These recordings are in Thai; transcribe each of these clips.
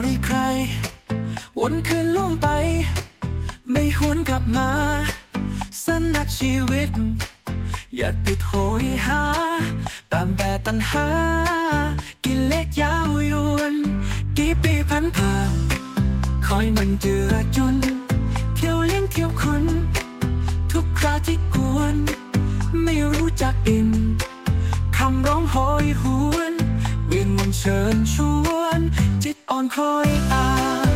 วันคืนล่วงไป ไม่หวนกลับมาสนักชีวิต อย่าติดโหยหา ตามแต่ตัณหา กินเล็กยาวยวน กี่ปีพันผ่านคอยมันเจือจนเที่ยวเลี้ยงเที่ยวคนทุกคราที่กวน ไม่รู้จักอิ่มคำร้องโหยหวนเวียนมนเชิญชวน อนคอยตาม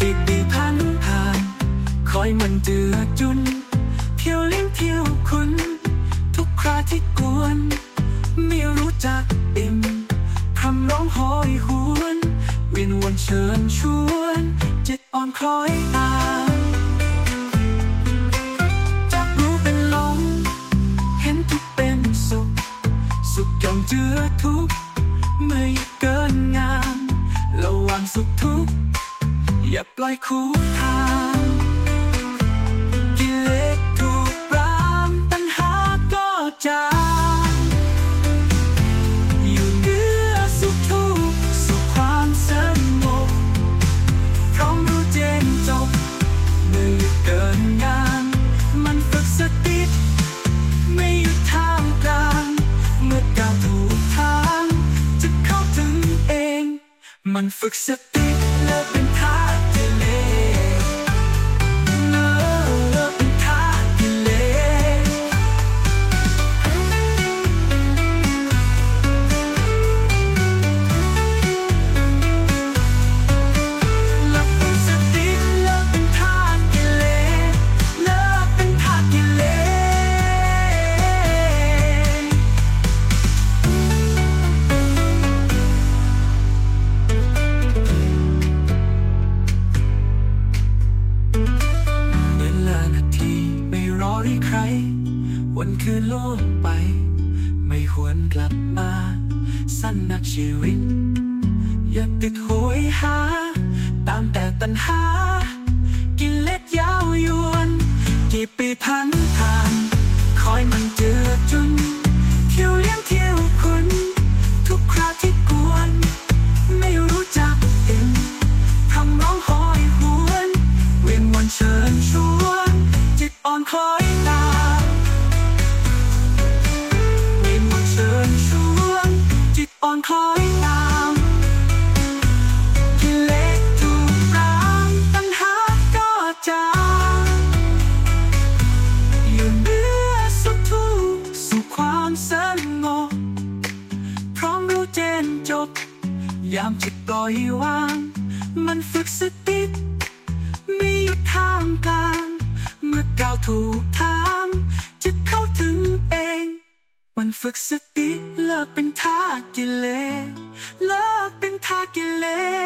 กี่ปีพันผ่าน คอยมันเจือจุนเที่ยวเลี้ยงเที่ยวคนทุกคราที่กวน ไม่รู้จักอิ่มคำร้องโหยหวนเวียนวนเชิญชวนจิตอ่อนคล้อยตามจากรู้เป็นหลงเห็นทุกเป็นสุข สุขย่อมเจือทุกข์ ไม่เกินงามระหว่างสุขทุกข์อย่าปล่อยคู่ มันฝึกสติ วันคืนล่วงไป ไม่หวนกลับมา สั้นนักชีวิต อย่าติดหวยหา ตามแต่ตัณหา กินเล็ดยาวยวน กี่ปีพัน ยามจิตปล่อยวาง มันฝึกสติไม่อยู่ทางการเมื่อก้าวถูกทางจะเข้าถึงเอง มันฝึกสติเลิกเป็นทากิเลสเลิกเป็นทากิเลส